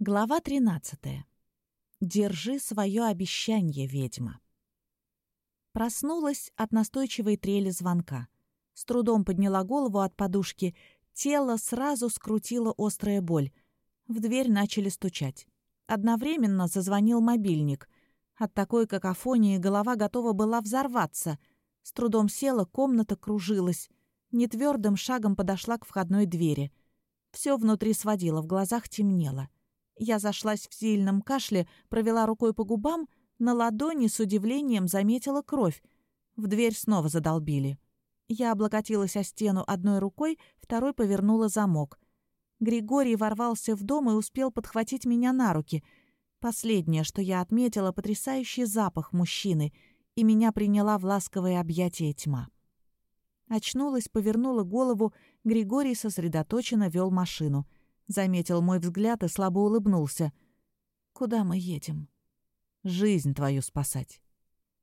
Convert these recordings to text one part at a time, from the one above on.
Глава 13. Держи свое обещание, ведьма. Проснулась от настойчивой трели звонка. С трудом подняла голову от подушки. Тело сразу скрутило острая боль. В дверь начали стучать. Одновременно зазвонил мобильник. От такой какофонии голова готова была взорваться. С трудом села, комната кружилась. Нетвердым шагом подошла к входной двери. Все внутри сводило, в глазах темнело. Я зашлась в сильном кашле, провела рукой по губам, на ладони с удивлением заметила кровь. В дверь снова задолбили. Я облокотилась о стену одной рукой, второй повернула замок. Григорий ворвался в дом и успел подхватить меня на руки. Последнее, что я отметила, потрясающий запах мужчины, и меня приняла в ласковое объятие тьма. Очнулась, повернула голову, Григорий сосредоточенно вел машину — Заметил мой взгляд и слабо улыбнулся. «Куда мы едем?» «Жизнь твою спасать».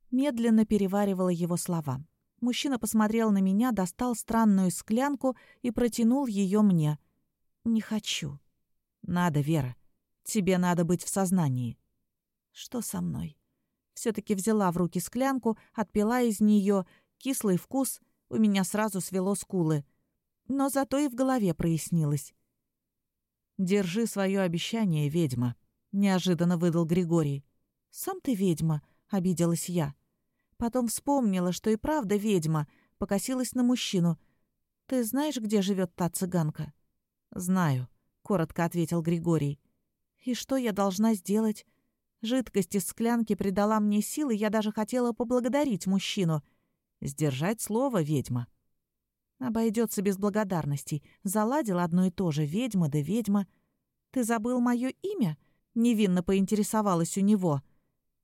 Медленно переваривала его слова. Мужчина посмотрел на меня, достал странную склянку и протянул ее мне. «Не хочу». «Надо, Вера. Тебе надо быть в сознании». «Что со мной?» Все-таки взяла в руки склянку, отпила из нее, кислый вкус, у меня сразу свело скулы. Но зато и в голове прояснилось. «Держи свое обещание, ведьма», — неожиданно выдал Григорий. «Сам ты ведьма», — обиделась я. Потом вспомнила, что и правда ведьма, покосилась на мужчину. «Ты знаешь, где живет та цыганка?» «Знаю», — коротко ответил Григорий. «И что я должна сделать?» Жидкость из склянки придала мне силы, я даже хотела поблагодарить мужчину. «Сдержать слово, ведьма», Обойдется без благодарностей. Заладил одно и то же. Ведьма да ведьма. Ты забыл мое имя? Невинно поинтересовалась у него.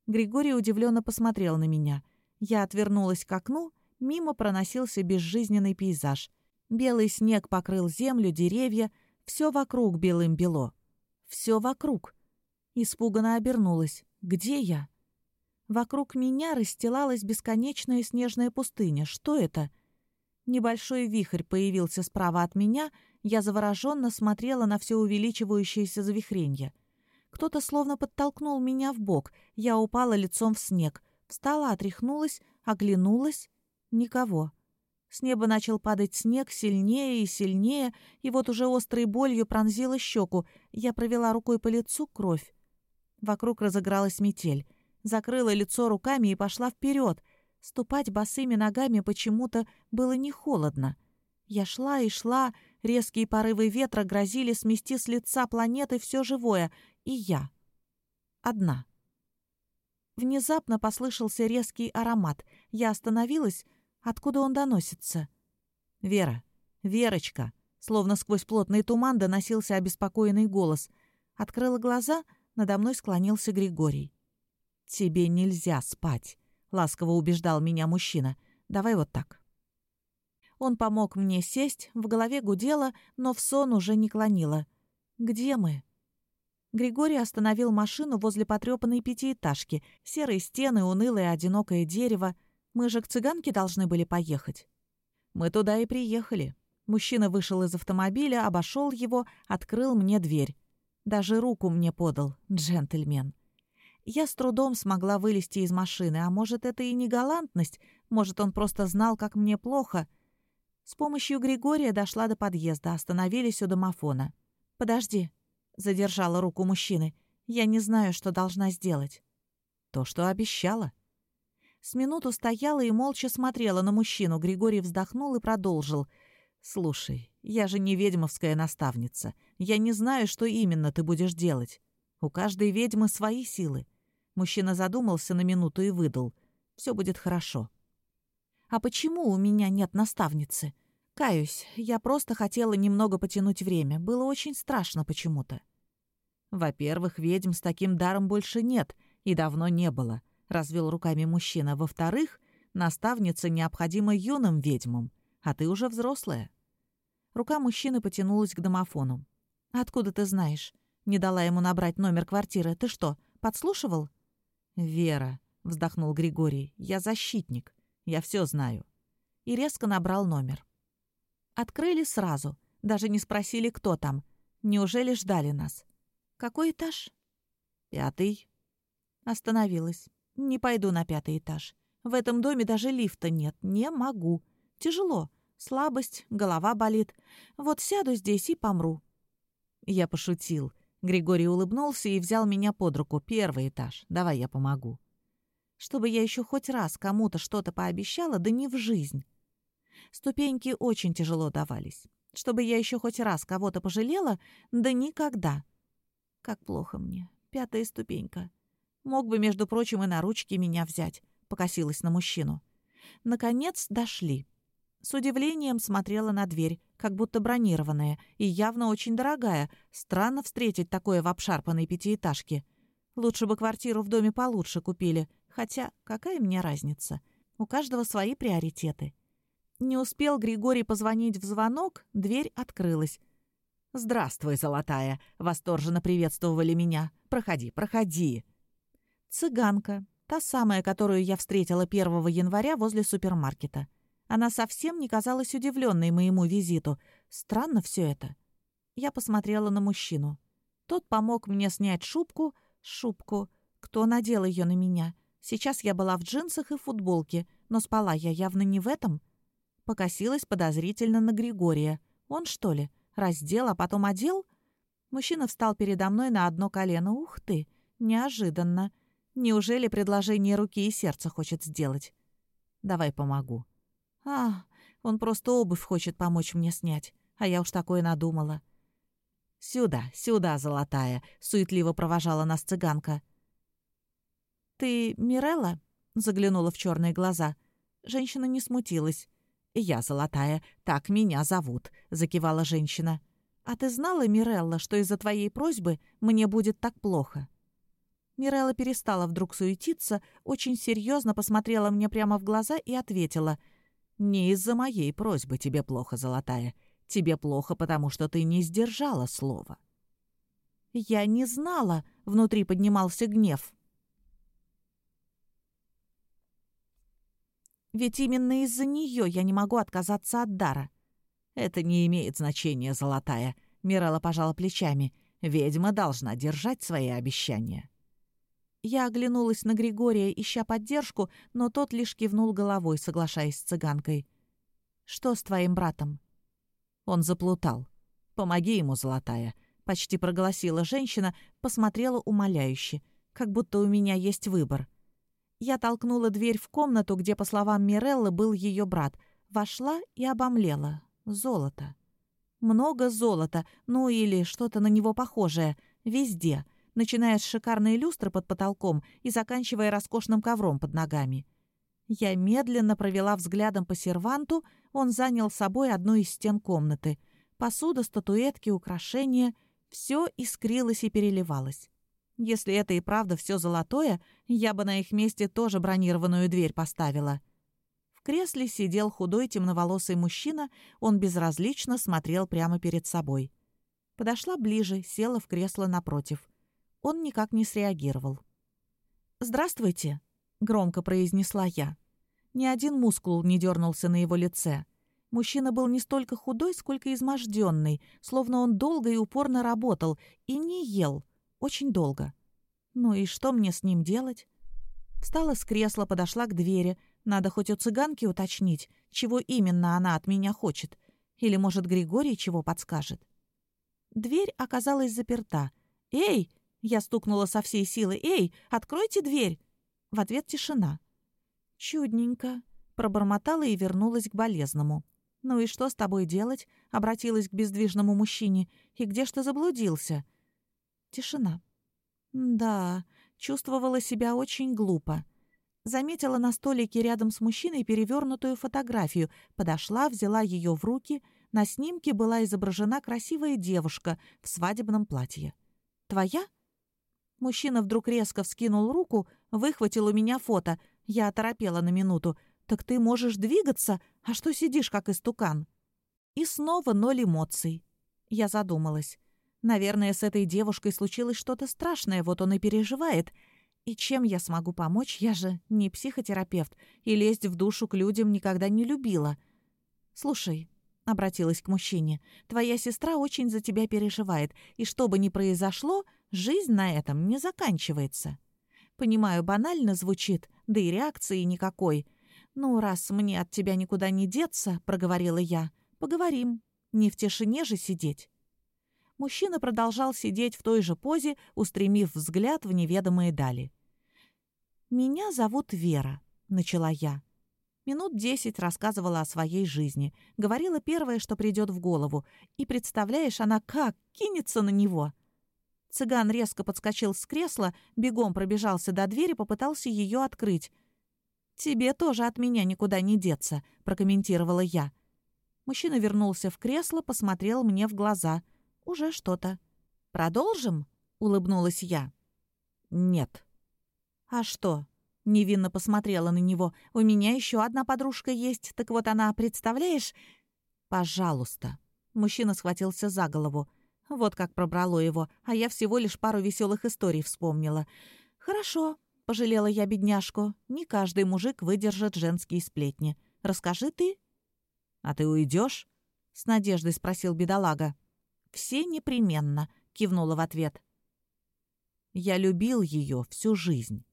Григорий удивленно посмотрел на меня. Я отвернулась к окну. Мимо проносился безжизненный пейзаж. Белый снег покрыл землю, деревья. Все вокруг белым-бело. Все вокруг. Испуганно обернулась. Где я? Вокруг меня расстилалась бесконечная снежная пустыня. Что это? — Небольшой вихрь появился справа от меня, я завороженно смотрела на все увеличивающееся завихренье. Кто-то словно подтолкнул меня в бок, я упала лицом в снег, встала, отряхнулась, оглянулась. Никого. С неба начал падать снег сильнее и сильнее, и вот уже острой болью пронзила щеку. Я провела рукой по лицу кровь. Вокруг разыгралась метель. Закрыла лицо руками и пошла вперед — Ступать босыми ногами почему-то было не холодно. Я шла и шла, резкие порывы ветра грозили смести с лица планеты все живое, и я. Одна. Внезапно послышался резкий аромат. Я остановилась. Откуда он доносится? «Вера! Верочка!» Словно сквозь плотный туман доносился обеспокоенный голос. Открыла глаза, надо мной склонился Григорий. «Тебе нельзя спать. — ласково убеждал меня мужчина. «Давай вот так». Он помог мне сесть, в голове гудело, но в сон уже не клонило. «Где мы?» Григорий остановил машину возле потрепанной пятиэтажки. Серые стены, унылое одинокое дерево. Мы же к цыганке должны были поехать. Мы туда и приехали. Мужчина вышел из автомобиля, обошел его, открыл мне дверь. Даже руку мне подал, джентльмен. Я с трудом смогла вылезти из машины, а может, это и не галантность, может, он просто знал, как мне плохо. С помощью Григория дошла до подъезда, остановились у домофона. «Подожди», — задержала руку мужчины, — «я не знаю, что должна сделать». «То, что обещала». С минуту стояла и молча смотрела на мужчину. Григорий вздохнул и продолжил. «Слушай, я же не ведьмовская наставница. Я не знаю, что именно ты будешь делать. У каждой ведьмы свои силы. Мужчина задумался на минуту и выдал. «Все будет хорошо». «А почему у меня нет наставницы?» «Каюсь, я просто хотела немного потянуть время. Было очень страшно почему-то». «Во-первых, ведьм с таким даром больше нет, и давно не было», — развел руками мужчина. «Во-вторых, наставница необходима юным ведьмам, а ты уже взрослая». Рука мужчины потянулась к домофону. «Откуда ты знаешь?» Не дала ему набрать номер квартиры. «Ты что, подслушивал?» «Вера», — вздохнул Григорий, — «я защитник. Я все знаю». И резко набрал номер. Открыли сразу, даже не спросили, кто там. Неужели ждали нас? «Какой этаж?» «Пятый». Остановилась. «Не пойду на пятый этаж. В этом доме даже лифта нет. Не могу. Тяжело. Слабость, голова болит. Вот сяду здесь и помру». Я пошутил. Григорий улыбнулся и взял меня под руку. «Первый этаж. Давай я помогу». Чтобы я еще хоть раз кому-то что-то пообещала, да не в жизнь. Ступеньки очень тяжело давались. Чтобы я еще хоть раз кого-то пожалела, да никогда. Как плохо мне. Пятая ступенька. Мог бы, между прочим, и на ручки меня взять. Покосилась на мужчину. Наконец дошли. С удивлением смотрела на дверь, как будто бронированная, и явно очень дорогая. Странно встретить такое в обшарпанной пятиэтажке. Лучше бы квартиру в доме получше купили. Хотя, какая мне разница? У каждого свои приоритеты. Не успел Григорий позвонить в звонок, дверь открылась. «Здравствуй, золотая!» — восторженно приветствовали меня. «Проходи, проходи!» Цыганка, та самая, которую я встретила 1 января возле супермаркета. Она совсем не казалась удивленной моему визиту. Странно все это. Я посмотрела на мужчину. Тот помог мне снять шубку. Шубку. Кто надел ее на меня? Сейчас я была в джинсах и футболке, но спала я явно не в этом. Покосилась подозрительно на Григория. Он, что ли, раздел, а потом одел? Мужчина встал передо мной на одно колено. Ух ты, неожиданно. Неужели предложение руки и сердца хочет сделать? Давай помогу. А, он просто обувь хочет помочь мне снять, а я уж такое надумала. «Сюда, сюда, золотая!» — суетливо провожала нас цыганка. «Ты Мирелла?» — заглянула в черные глаза. Женщина не смутилась. «Я золотая, так меня зовут», — закивала женщина. «А ты знала, Мирелла, что из-за твоей просьбы мне будет так плохо?» Мирелла перестала вдруг суетиться, очень серьезно посмотрела мне прямо в глаза и ответила. «Не из-за моей просьбы тебе плохо, золотая. Тебе плохо, потому что ты не сдержала слова». «Я не знала», — внутри поднимался гнев. Ведь именно из-за нее я не могу отказаться от дара. Это не имеет значения, золотая. Мирала пожала плечами. Ведьма должна держать свои обещания. Я оглянулась на Григория, ища поддержку, но тот лишь кивнул головой, соглашаясь с цыганкой. «Что с твоим братом?» Он заплутал. «Помоги ему, золотая», — почти проголосила женщина, посмотрела умоляюще, как будто у меня есть выбор. Я толкнула дверь в комнату, где, по словам Миреллы, был ее брат. Вошла и обомлела. Золото. Много золота, ну или что-то на него похожее. Везде. Начиная с шикарной люстры под потолком и заканчивая роскошным ковром под ногами. Я медленно провела взглядом по серванту, он занял собой одну из стен комнаты. Посуда, статуэтки, украшения — все искрилось и переливалось. Если это и правда все золотое, я бы на их месте тоже бронированную дверь поставила. В кресле сидел худой темноволосый мужчина, он безразлично смотрел прямо перед собой. Подошла ближе, села в кресло напротив. Он никак не среагировал. «Здравствуйте», — громко произнесла я. Ни один мускул не дернулся на его лице. Мужчина был не столько худой, сколько изможденный, словно он долго и упорно работал и не ел — очень долго. Ну и что мне с ним делать? Встала с кресла, подошла к двери. Надо хоть у цыганки уточнить, чего именно она от меня хочет. Или, может, Григорий чего подскажет. Дверь оказалась заперта. «Эй!» — я стукнула со всей силы. «Эй, откройте дверь!» В ответ тишина. «Чудненько», — пробормотала и вернулась к болезному. «Ну и что с тобой делать?» — обратилась к бездвижному мужчине. «И где ж ты заблудился?» Тишина. Да, чувствовала себя очень глупо. Заметила на столике рядом с мужчиной перевернутую фотографию, подошла, взяла ее в руки. На снимке была изображена красивая девушка в свадебном платье. «Твоя?» Мужчина вдруг резко вскинул руку, выхватил у меня фото. Я оторопела на минуту. «Так ты можешь двигаться? А что сидишь, как истукан?» И снова ноль эмоций. Я задумалась. Наверное, с этой девушкой случилось что-то страшное, вот он и переживает. И чем я смогу помочь? Я же не психотерапевт, и лезть в душу к людям никогда не любила. «Слушай», — обратилась к мужчине, — «твоя сестра очень за тебя переживает, и что бы ни произошло, жизнь на этом не заканчивается. Понимаю, банально звучит, да и реакции никакой. «Ну, раз мне от тебя никуда не деться», — проговорила я, — «поговорим. Не в тишине же сидеть». Мужчина продолжал сидеть в той же позе, устремив взгляд в неведомые дали. «Меня зовут Вера», — начала я. Минут десять рассказывала о своей жизни, говорила первое, что придет в голову. И представляешь, она как кинется на него. Цыган резко подскочил с кресла, бегом пробежался до двери, попытался ее открыть. «Тебе тоже от меня никуда не деться», — прокомментировала я. Мужчина вернулся в кресло, посмотрел мне в глаза. «Уже что-то». «Продолжим?» — улыбнулась я. «Нет». «А что?» — невинно посмотрела на него. «У меня еще одна подружка есть, так вот она, представляешь?» «Пожалуйста». Мужчина схватился за голову. Вот как пробрало его, а я всего лишь пару веселых историй вспомнила. «Хорошо», — пожалела я бедняжку. «Не каждый мужик выдержит женские сплетни. Расскажи ты». «А ты уйдешь? с надеждой спросил бедолага. «Все непременно», — кивнула в ответ. «Я любил ее всю жизнь».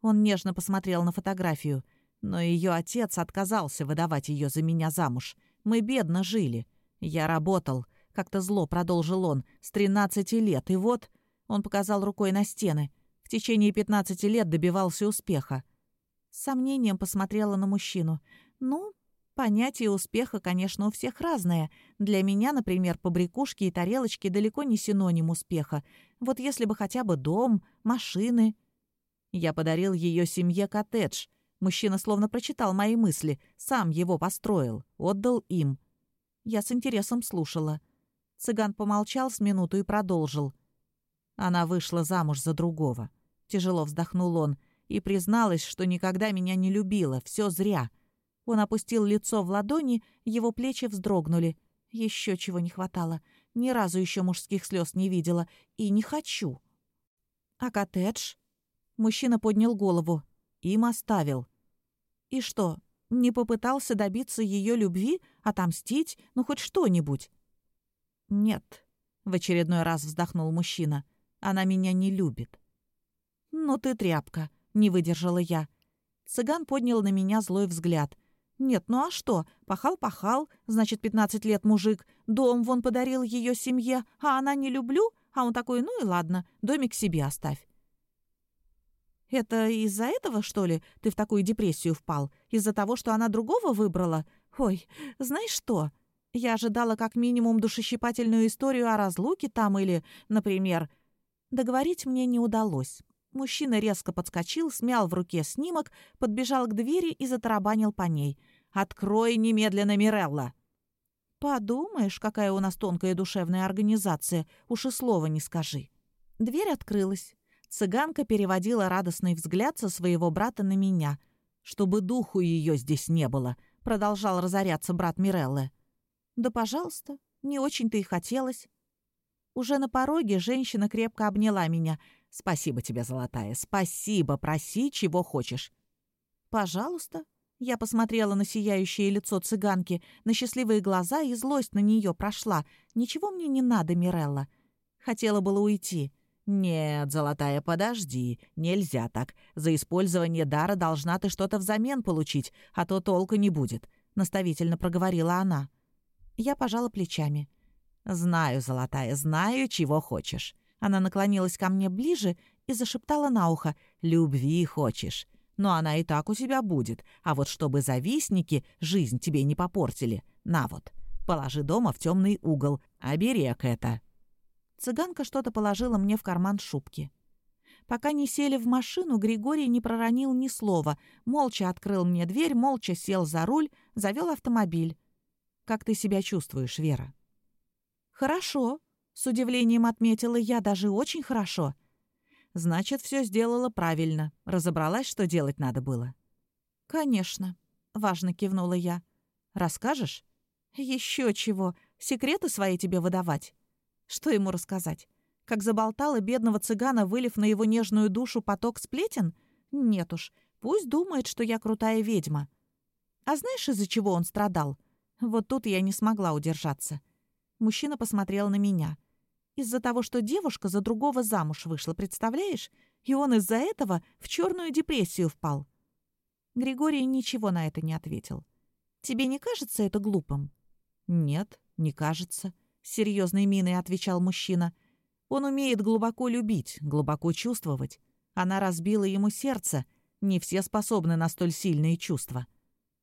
Он нежно посмотрел на фотографию. Но ее отец отказался выдавать ее за меня замуж. Мы бедно жили. Я работал, как-то зло продолжил он, с 13 лет. И вот, он показал рукой на стены, в течение 15 лет добивался успеха. С сомнением посмотрела на мужчину. Ну, понятие успеха, конечно, у всех разное. Для меня, например, побрякушки и тарелочки далеко не синоним успеха. Вот если бы хотя бы дом, машины. Я подарил ее семье коттедж. Мужчина словно прочитал мои мысли, сам его построил, отдал им. Я с интересом слушала. Цыган помолчал с минуту и продолжил. Она вышла замуж за другого. Тяжело вздохнул он и призналась, что никогда меня не любила, все зря. Он опустил лицо в ладони, его плечи вздрогнули. Еще чего не хватало. Ни разу еще мужских слез не видела. И не хочу. А коттедж? Мужчина поднял голову. Им оставил. И что, не попытался добиться ее любви, отомстить, ну хоть что-нибудь? «Нет», — в очередной раз вздохнул мужчина. «Она меня не любит». «Ну ты тряпка», — не выдержала я. Цыган поднял на меня злой взгляд. «Нет, ну а что? Пахал-пахал, значит, пятнадцать лет мужик. Дом вон подарил ее семье, а она не люблю? А он такой, ну и ладно, домик себе оставь». «Это из-за этого, что ли, ты в такую депрессию впал? Из-за того, что она другого выбрала? Ой, знаешь что? Я ожидала как минимум душещипательную историю о разлуке там или, например... Договорить мне не удалось. Мужчина резко подскочил, смял в руке снимок, подбежал к двери и затарабанил по ней. «Открой немедленно, Мирелла!» «Подумаешь, какая у нас тонкая душевная организация, уж и слова не скажи». Дверь открылась. Цыганка переводила радостный взгляд со своего брата на меня. «Чтобы духу ее здесь не было», — продолжал разоряться брат Миреллы. «Да, пожалуйста, не очень-то и хотелось». Уже на пороге женщина крепко обняла меня. «Спасибо тебе, золотая, спасибо, проси, чего хочешь». «Пожалуйста». Я посмотрела на сияющее лицо цыганки, на счастливые глаза, и злость на нее прошла. «Ничего мне не надо, Мирелла». Хотела было уйти. «Нет, золотая, подожди. Нельзя так. За использование дара должна ты что-то взамен получить, а то толку не будет», — наставительно проговорила она. Я пожала плечами. «Знаю, золотая, знаю, чего хочешь». Она наклонилась ко мне ближе и зашептала на ухо «Любви хочешь». Но она и так у тебя будет. А вот чтобы завистники жизнь тебе не попортили, на вот, положи дома в темный угол, оберег это». Цыганка что-то положила мне в карман шубки. Пока не сели в машину, Григорий не проронил ни слова, молча открыл мне дверь, молча сел за руль, завел автомобиль. Как ты себя чувствуешь, Вера?» «Хорошо», — с удивлением отметила я, даже очень хорошо. «Значит, все сделала правильно. Разобралась, что делать надо было». «Конечно», — важно кивнула я. «Расскажешь?» «Еще чего. Секреты свои тебе выдавать?» «Что ему рассказать? Как заболтала бедного цыгана, вылив на его нежную душу поток сплетен? Нет уж, пусть думает, что я крутая ведьма. А знаешь, из-за чего он страдал?» Вот тут я не смогла удержаться. Мужчина посмотрел на меня. Из-за того, что девушка за другого замуж вышла, представляешь? И он из-за этого в черную депрессию впал. Григорий ничего на это не ответил. «Тебе не кажется это глупым?» «Нет, не кажется», — серьезной миной отвечал мужчина. «Он умеет глубоко любить, глубоко чувствовать. Она разбила ему сердце. Не все способны на столь сильные чувства».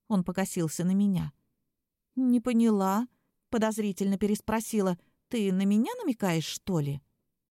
Он покосился на меня. «Не поняла», — подозрительно переспросила. «Ты на меня намекаешь, что ли?»